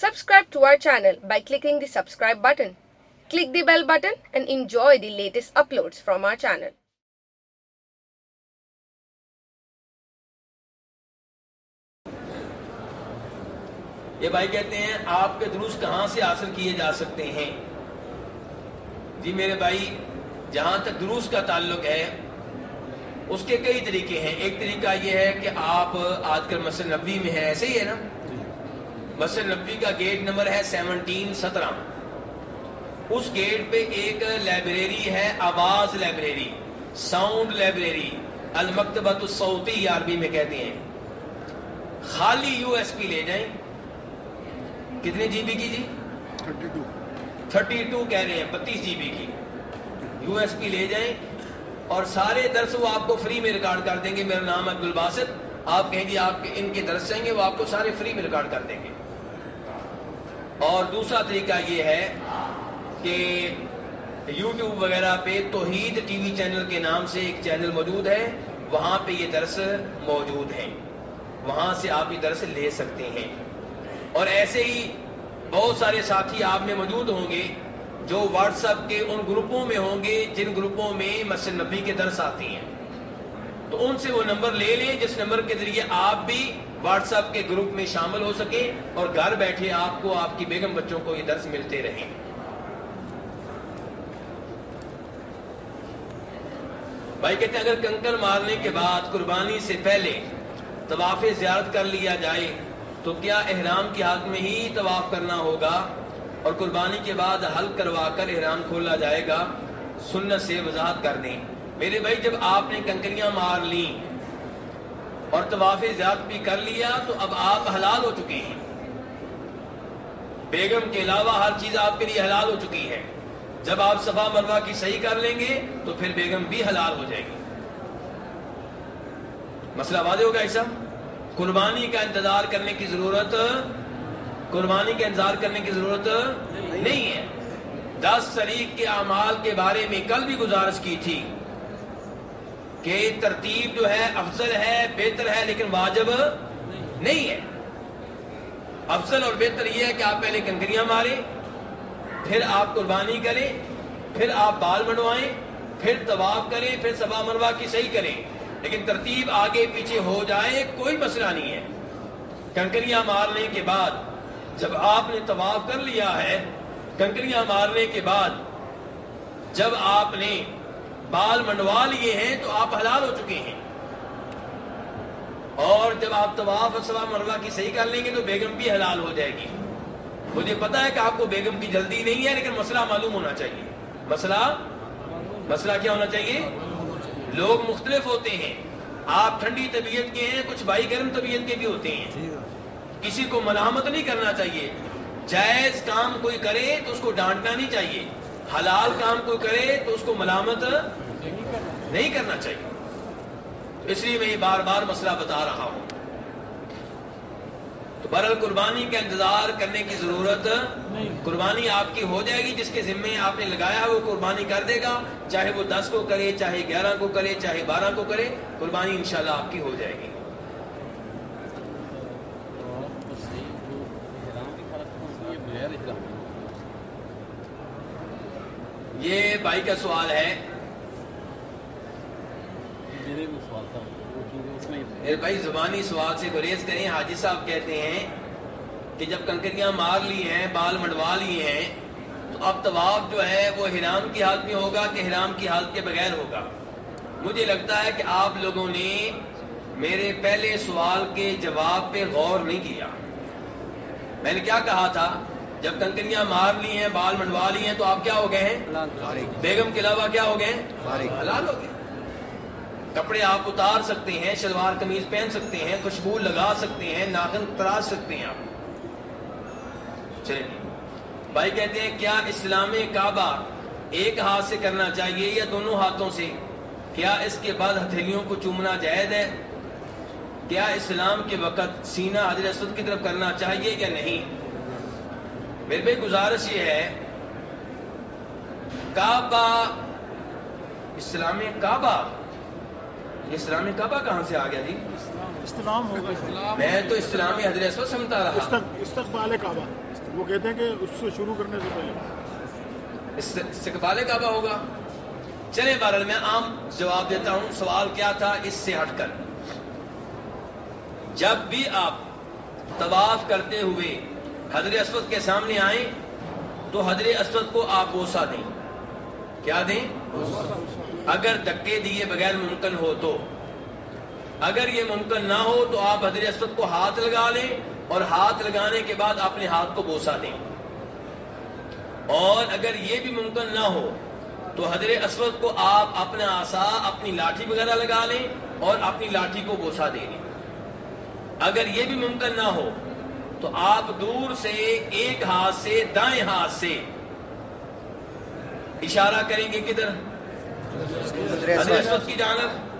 Subscribe to our channel by clicking the subscribe button. Click the bell button and enjoy the latest uploads from our channel. یہ بھائی کہتے ہیں، آپ کے دروس کہاں سے حاصل کیے جا سکتے ہیں جی میرے بھائی، جہاں تک دروس کا تعلق ہے، اس کے کئی طریقے ہیں ایک طریقہ یہ ہے کہ آپ آج کل مسجد نبی میں ہے ایسے ہی ہے نا مسجد نبی کا گیٹ نمبر ہے سیونٹین سترہ۔ اس گیٹ پہ ایک لائبریری ہے آواز لائبریری ساؤنڈ لائبریری المکتبت الصوتی عربی میں کہتے ہیں۔ خالی یو ایس پی لے جائیں۔ کتنے جی بی کی جی؟ Thirty two. کہہ رہے ہیں بتیس جی بی کی۔ یو ایس پی لے جائیں اور سارے درس وہ آپ کو فری میں ریکارڈ کر دیں گے۔ میرا نام عبد الباسط آپ کہیں گے آپ ان کے درس چاہیں گے وہ آپ کو سارے فری میں ریکارڈ کر دیں گے۔ اور دوسرا طریقہ یہ ہے کہ یوٹیوب وغیرہ پہ توحید ٹی وی چینل کے نام سے ایک چینل موجود ہے، وہاں پہ یہ درس موجود ہیں۔ وہاں سے آپ یہ درس لے سکتے ہیں۔ اور ایسے ہی بہت سارے ساتھی آپ میں موجود ہوں گے جو واٹس ایپ کے ان گروپوں میں ہوں گے جن گروپوں میں مسجد نبی کے درس آتی ہیں۔ تو ان سے وہ نمبر لے لیں، جس نمبر کے ذریعے آپ بھی واٹس ایپ کے گروپ میں شامل ہو سکیں اور گھر بیٹھے آپ کو آپ کی بیگم بچوں کو یہ درس ملتے رہیں۔ بھائی کہتے ہیں اگر کنکر مارنے کے بعد قربانی سے پہلے طواف زیارت کر لیا جائے تو کیا احرام کی حالت میں ہی طواف کرنا ہوگا اور قربانی کے بعد حل کروا کر احرام کھولا جائے گا؟ سنت سے وضاحت کر دیں۔ میرے بھائی، جب آپ نے کنکریاں مار لی اور طواف زیارت بھی کر لیا تو اب آپ حلال ہو چکے ہیں۔ بیگم کے علاوہ ہر چیز آپ کے لیے حلال ہو چکی ہے۔ جب آپ صفا مروا کی صحیح کر لیں گے تو پھر بیگم بھی حلال ہو جائے گی۔ مسئلہ واضح ہوگا ایسا؟ قربانی کا انتظار کرنے کی ضرورت، قربانی کا انتظار کرنے کی ضرورت نہیں ہے۔ دس شریک کے اعمال کے بارے میں کل بھی گزارش کی تھی۔ کہ ترتیب جو ہے افضل ہے، بہتر ہے، لیکن واجب نہیں ہے۔ افضل اور بہتر یہ ہے کہ آپ پہلے کنکریاں ماریں، پھر آپ قربانی کریں، پھر آپ بال بنوائیں، پھر طواف کریں، پھر سبا مروا کی صحیح کریں۔ لیکن ترتیب آگے پیچھے ہو جائے، کوئی مسئلہ نہیں ہے۔ کنکریاں مارنے کے بعد جب آپ نے طواف کر لیا ہے، کنکریاں مارنے کے بعد جب آپ نے بال منڈوا لیے ہیں تو آپ حلال ہو چکے ہیں۔ اور جب آپ طواف سوا مروا کی صحیح کر لیں گے تو بیگم بھی حلال ہو جائے گی۔ مجھے پتا ہے کہ آپ کو بیگم کی جلدی نہیں ہے لیکن مسئلہ معلوم ہونا چاہیے۔ مسئلہ؟ مسئلہ کیا ہونا چاہیے؟ لوگ مختلف ہوتے ہیں۔ آپ ٹھنڈی طبیعت کے ہیں، کچھ بھائی گرم طبیعت کے بھی ہوتے ہیں۔ کسی کو ملامت نہیں کرنا چاہیے۔ جائز کام کوئی کرے تو اس کو ڈانٹنا نہیں چاہیے۔ حلال کام کوئی کرے تو اس کو ملامت نہیں کرنا چاہیے۔ اس لیے میں یہ بار بار مسئلہ بتا رہا ہوں۔ تو برل قربانی کا انتظار کرنے کی ضرورت قربانی آپ کی ہو جائے گی، جس کے ذمے آپ نے لگایا وہ قربانی کر دے گا۔ چاہے وہ دس کو کرے، چاہے گیارہ کو کرے، چاہے بارہ کو کرے، قربانی انشاءاللہ آپ کی ہو جائے گی۔ یہ بھائی کا سوال ہے۔ میرے بھائی زبانی سوال سے گریز کریں حاجی صاحب کہتے ہیں کہ جب کنکریاں مار لی ہیں بال منڈوا لیے ہیں تو اب طواف جو ہے وہ حرام کی حالت میں ہوگا کہ حرام کی حالت کے بغیر ہوگا؟ مجھے لگتا ہے کہ آپ لوگوں نے میرے پہلے سوال کے جواب پہ غور نہیں کیا۔ میں نے کیا کہا تھا؟ جب کنکریاں مار لی ہیں بال منڈوا لی ہیں تو آپ کیا ہو گئے ہیں؟ بیگم کے علاوہ کیا ہو گئے ہیں؟ حلال ہو گئے۔ کپڑے آپ اتار سکتے ہیں شلوار قمیض پہن سکتے ہیں خوشبو لگا سکتے ہیں ناخن تراش سکتے ہیں آپ۔ چلے بھائی کہتے ہیں کیا اسلام کعبہ ایک ہاتھ سے کرنا چاہیے یا دونوں ہاتھوں سے؟ کیا اس کے بعد ہتھیلیوں کو چومنا جائز ہے؟ کیا اسلام کے وقت سینہ حضر اسود کی طرف کرنا چاہیے یا نہیں؟ میرے بھائی گزارش یہ ہے کعبہ اسلام کعبہ اسلام کعبہ کہاں سے آ گیا جی؟ استلام ہوگا میں تو اسلامی حضرت سمتا رہا۔ استق- استقبال کعبہ۔ وہ کہتے ہیں کہ اس سے شروع کرنے سے پہلے۔ استقبال کعبہ ہوگا۔ چلے بہرحال میں عام جواب دیتا ہوں سوال کیا تھا اس سے ہٹ کر۔ جب بھی آپ طواف کرتے ہوئے حضر اسود کے سامنے آئیں تو حضر اسود کو آپ بوسا دیں۔ کیا دیں؟ اگر دکے دیے بغیر ممکن ہو تو۔ اگر یہ ممکن نہ ہو تو آپ حضر اسود کو ہاتھ لگا لیں اور ہاتھ لگانے کے بعد اپنے ہاتھ کو بوسا دیں۔ اور اگر یہ بھی ممکن نہ ہو تو حضر اسود کو آپ اپنا آسا، اپنی لاٹھی وغیرہ لگا لیں اور اپنی لاٹھی کو بوسا دے لیں اگر یہ بھی ممکن نہ ہو تو آپ دور سے ایک ہاتھ سے دائیں ہاتھ سے اشارہ کریں گے کدھر؟ حضر اسود کی جانب۔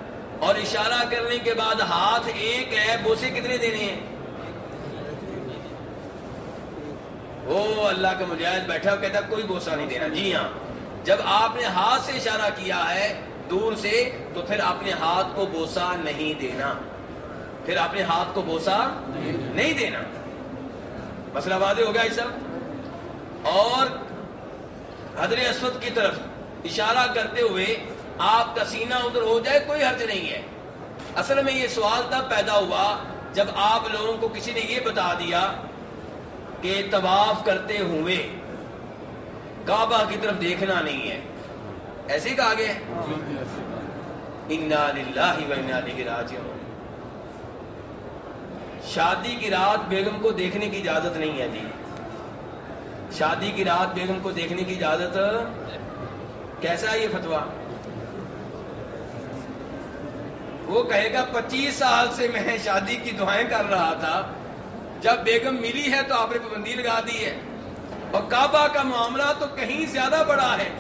اور اشارہ کرنے کے بعد ہاتھ ایک ہے بوسے کتنے دینے ہیں؟ وہ اللہ کا مجاہد بیٹھا کہتا کوئی بوسا نہیں دینا۔ جی ہاں۔ جب آپ نے ہاتھ سے اشارہ کیا ہے دور سے تو پھر اپنے ہاتھ کو بوسا نہیں دینا۔ پھر اپنے ہاتھ کو بوسا نہیں دینا۔ مسئلہ واضح ہو گیا سب اور حضر اسود کی طرف اشارہ کرتے ہوئے آپ کا سینہ ادھر ہو جائے کوئی حرج نہیں ہے۔ اصل میں یہ سوال تب پیدا ہوا جب آپ لوگوں کو کسی نے یہ بتا دیا کہ طواف کرتے ہوئے کعبہ کی طرف دیکھنا نہیں ہے۔ ایسے ہی کہا گیا انا للہ و انا الیہ راجعون۔ شادی کی رات بیگم کو دیکھنے کی اجازت نہیں ہے جی۔ شادی کی رات بیگم کو دیکھنے کی اجازت کیسا ہے یہ فتوا وہ کہے گا، پچیس سال سے میں شادی کی دعائیں کر رہا تھا۔ جب بیگم ملی ہے تو آپ نے پابندی لگا دی ہے۔ اور کعبہ کا معاملہ تو کہیں زیادہ بڑا ہے۔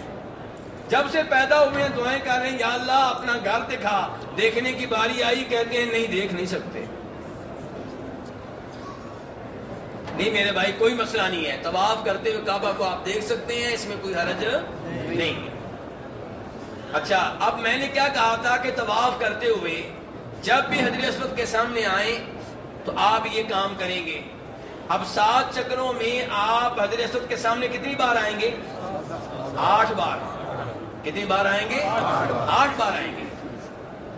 جب سے پیدا ہوئے ہیں، دعائیں کر رہے ہیں، یا اللہ، اپنا گھر دکھا۔ دیکھنے کی باری آئی، کہتے ہیں، نہیں، دیکھ نہیں سکتے۔ نہیں، میرے بھائی، کوئی مسئلہ نہیں ہے۔ طواف کرتے ہوئے کعبہ کو آپ دیکھ سکتے ہیں، اس میں کوئی حرج نہیں۔ اچھا اب میں نے کیا کہا تھا کہ طواف کرتے ہوئے جب بھی حضر اسود کے سامنے آئیں تو آپ یہ کام کریں گے۔ اب سات چکروں میں آپ حضر اسود کے سامنے کتنی بار آئیں گے؟ آٹھ بار۔ کتنی بار آئیں گے؟ آٹھ بار آئیں گے۔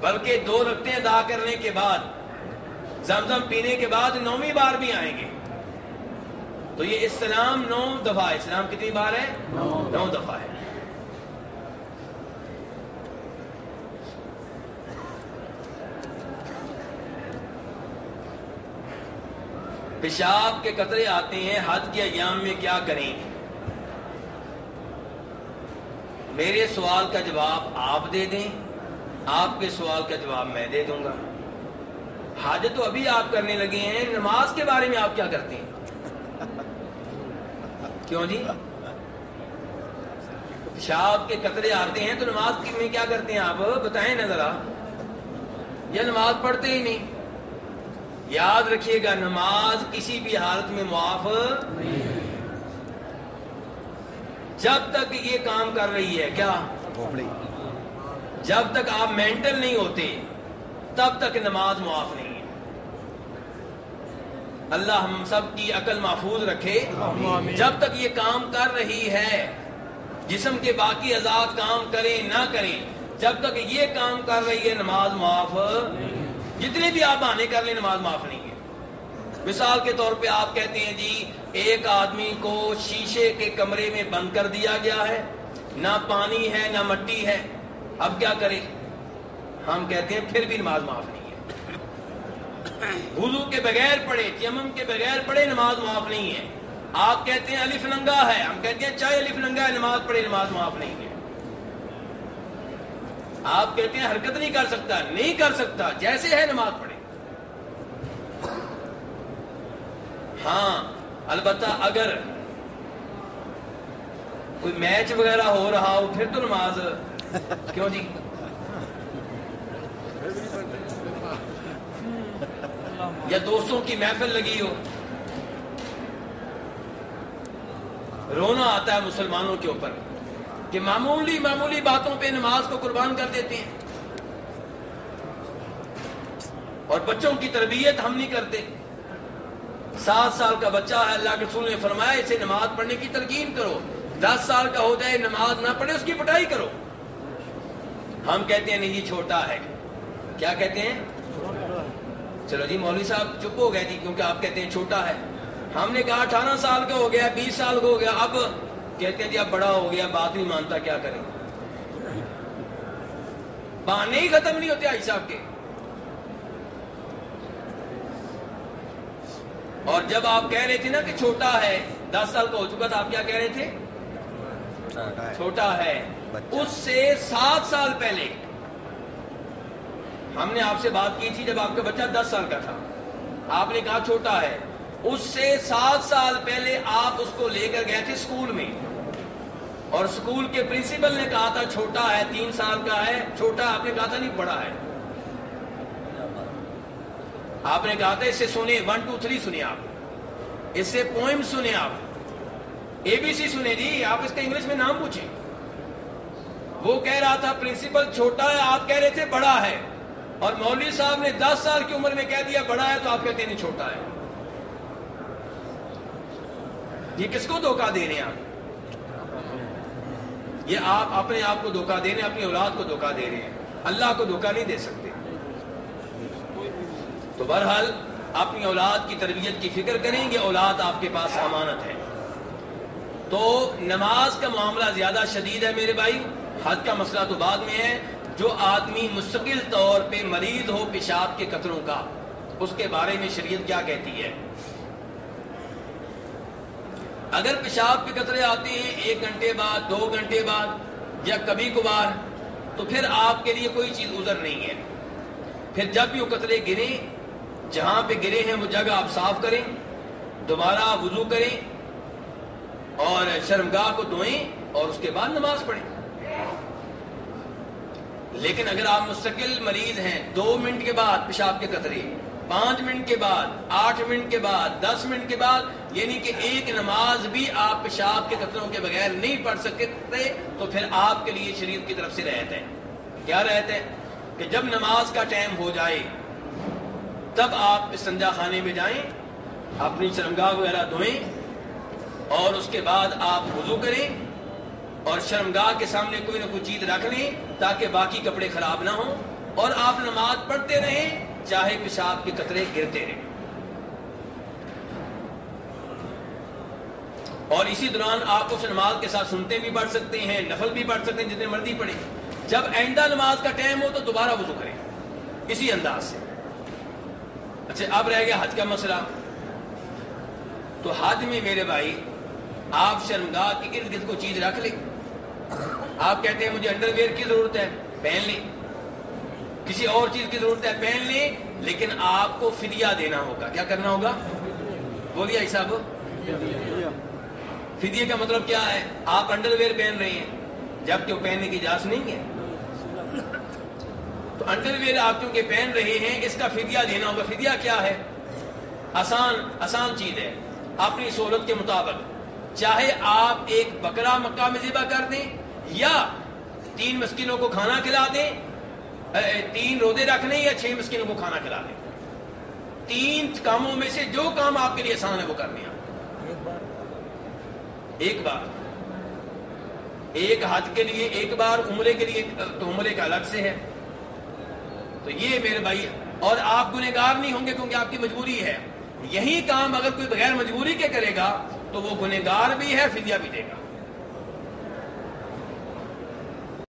بلکہ دو رکھتے ادا کرنے کے بعد، زمزم پینے کے بعد نویں بار بھی آئیں گے۔ تو یہ اسلام نو دفعہ ہے۔ اسلام کتنی بار ہے؟ نو دفعہ۔ ہے۔ پیشاب کے قطرے آتے ہیں حد کے ایام میں کیا کریں؟ میرے سوال کا جواب آپ دے دیں۔ آپ کے سوال کا جواب میں دے دوں گا۔ حج تو ابھی آپ کرنے لگے ہیں نماز کے بارے میں آپ کیا کرتے ہیں؟ کیوں جی پیشاب کے قطرے آتے ہیں تو نماز میں کیا کرتے ہیں آپ؟ بتائیں نا ذرا۔ یا نماز پڑھتے ہی نہیں۔ یاد رکھیے گا نماز کسی بھی حالت میں معاف جب تک یہ کام کر رہی ہے کیا؟ جب تک آپ مینٹل نہیں ہوتے تب تک نماز معاف نہیں۔ اللہ ہم سب کی عقل محفوظ رکھے۔ جب تک یہ کام کر رہی ہے جسم کے باقی آزاد کام کریں نہ کریں جب تک یہ کام کر رہی ہے نماز معاف۔ جتنے بھی آپ بہانے کر لیں نماز معاف نہیں ہے۔ مثال کے طور پہ آپ کہتے ہیں جی ایک آدمی کو شیشے کے کمرے میں بند کر دیا گیا ہے۔ نہ پانی ہے نہ مٹی ہے۔ اب کیا کرے ہم کہتے ہیں پھر بھی نماز معاف نہیں۔ وضو کے بغیر پڑھے تیمم کے بغیر پڑھے نماز معاف نہیں ہے۔ آپ کہتے ہیں الف ننگا ہے، ہم کہتے ہیں چاہے الف ننگا ہے، نماز پڑھے نماز معاف نہیں ہے۔ آپ کہتے ہیں حرکت نہیں کر سکتا، نہیں کر سکتا، جیسے ہے نماز پڑھے ہاں البتہ اگر کوئی میچ وغیرہ ہو رہا ہو، پھر تو نماز، کیوں جی؟ یا دوستوں کی محفل لگی ہو۔ رونا آتا ہے مسلمانوں کے اوپر کہ معمولی معمولی باتوں پہ نماز کو قربان کر دیتے ہیں۔ اور بچوں کی تربیت ہم نہیں کرتے۔ سات سال کا بچہ ہے، اللہ کے رسول نے فرمایا، اسے نماز پڑھنے کی تلقین کرو۔ دس سال کا ہو جائے، نماز نہ پڑھے، اس کی پٹائی کرو۔ ہم کہتے ہیں، نہیں، یہ چھوٹا ہے۔ کیا کہتے ہیں؟ چلو جی مولوی صاحب چپ ہو گئے جی کیونکہ آپ کہتے ہیں چھوٹا ہے۔ ہم نے کہا اٹھارہ سال کا ہو گیا بیس سال کا ہو گیا اب کہتے ہیں جی اب بڑا ہو گیا بات نہیں مانتا کیا کریں؟ بہانے ہی ختم نہیں ہوتے آئی صاحب کے۔ اور جب آپ کہہ رہے تھے نا کہ چھوٹا ہے دس سال کا ہو چکا تھا آپ کیا کہہ رہے تھے؟ چھوٹا ہے۔ اس سے سات سال پہلے ہم نے آپ سے بات کی تھی جب آپ کا بچہ دس سال کا تھا۔ آپ نے کہا چھوٹا ہے۔ اس سے سات سال پہلے آپ اس کو لے کر گئے تھے اسکول میں۔ اور اسکول کے پرنسپل نے کہا تھا، چھوٹا ہے، تین سال کا ہے، چھوٹا آپ نے کہا تھا نہیں، بڑا ہے۔ آپ نے کہا تھا، اس سے سنے ون ٹو تھری سنے آپ۔ اس سے پوئم سنے آپ۔ اے بی سی سنے جی آپ اس کا انگلش میں نام پوچھیں۔ وہ کہہ رہا تھا، پرنسپل چھوٹا ہے، آپ کہہ رہے تھے، بڑا ہے۔ اور مولوی صاحب نے دس سال کی عمر میں کہہ دیا، بڑا ہے تو آپ کہتے نہیں، چھوٹا ہے۔ یہ کس کو دھوکہ دے رہے ہیں آپ؟ یہ آپ اپنے آپ کو دھوکہ دے رہے ہیں، اپنی اولاد کو دھوکہ دے رہے ہیں۔ اللہ کو دھوکہ نہیں دے سکتے۔ تو بہرحال، اپنی اولاد کی تربیت کی فکر کریں گے، اولاد آپ کے پاس امانت ہے۔ تو نماز کا معاملہ زیادہ شدید ہے میرے بھائی حد کا مسئلہ تو بعد میں ہے۔ جو آدمی مستقل طور پہ مریض ہو پیشاب کے قطروں کا، اس کے بارے میں شریعت کیا کہتی ہے؟ اگر پیشاب کے قطرے آتے ہیں ایک گھنٹے بعد، دو گھنٹے بعد یا کبھی کبھار، تو پھر آپ کے لیے کوئی چیز ازر نہیں ہے۔ پھر جب بھی وہ قطرے گرے، جہاں پہ گرے ہیں وہ جگہ آپ صاف کریں، دوبارہ وضو کریں اور شرمگاہ کو دھوئیں اور اس کے بعد نماز پڑھیں۔ لیکن اگر آپ مستقل مریض ہیں، دو منٹ کے بعد پیشاب کے قطرے، پانچ منٹ کے بعد، آٹھ منٹ کے بعد، دس منٹ کے بعد یعنی کہ ایک نماز بھی آپ پیشاب کے قطروں کے بغیر نہیں پڑھ سکتے، تو پھر آپ کے لیے شریعت کی طرف سے رہتے ہیں کیا رہتے ہیں کہ جب نماز کا ٹائم ہو جائے، تب آپ استنجا خانے میں جائیں، اپنی شرمگاہ وغیرہ دھوئیں، اور اس کے بعد آپ وضو کریں اور شرمگاہ کے سامنے کوئی نہ کوئی چیز رکھ لیں تاکہ باقی کپڑے خراب نہ ہوں اور آپ نماز پڑھتے رہیں، چاہے پیشاب کے قطرے گرتے رہیں۔ اور اسی دوران آپ اس نماز کے ساتھ سنتے بھی پڑھ سکتے ہیں، نفل بھی پڑھ سکتے ہیں، جتنے مرضی پڑھیں۔ جب آئندہ نماز کا ٹائم ہو تو دوبارہ وضو کریں۔ اسی انداز سے۔ اچھا اب رہ گیا حج کا مسئلہ۔ تو حج میں میرے بھائی، آپ شرمگاہ کے ارد گرد کو چیز رکھ لیں۔ آپ کہتے ہیں مجھے انڈر ویئر کی ضرورت ہے، پہن لیں کسی اور چیز کی ضرورت ہے، پہن لیں لیکن آپ کو فدیہ دینا ہوگا۔ کیا کرنا ہوگا؟ بولیے ایسا فدیے کا مطلب کیا ہے؟ آپ انڈر ویئر پہن رہے ہیں، جبکہ وہ پہننے کی اجازت نہیں ہے۔ تو انڈر ویئر آپ کیونکہ پہن رہے ہیں، اس کا فدیہ دینا ہوگا۔ فدیہ کیا ہے؟ آسان آسان چیز ہے۔ اپنی سہولت کے مطابق، چاہے آپ ایک بکرا مکہ میں ذبح کر دیں یا تین مسکینوں کو کھانا کھلا دیں تین روزے رکھ لیں یا چھ مسکینوں کو کھانا کھلا دیں۔ تین کاموں میں سے جو کام آپ کے لیے آسان ہے وہ کرنے آپ ایک بار۔ ایک حج کے لیے ایک بار عمرے کے لیے تو عمرے کا الگ سے ہے۔ تو یہ میرے بھائی اور آپ گنہگار نہیں ہوں گے کیونکہ آپ کی مجبوری ہے۔ یہی کام اگر کوئی بغیر مجبوری کے کرے گا تو وہ گنہگار بھی ہے فدیہ بھی دے گا۔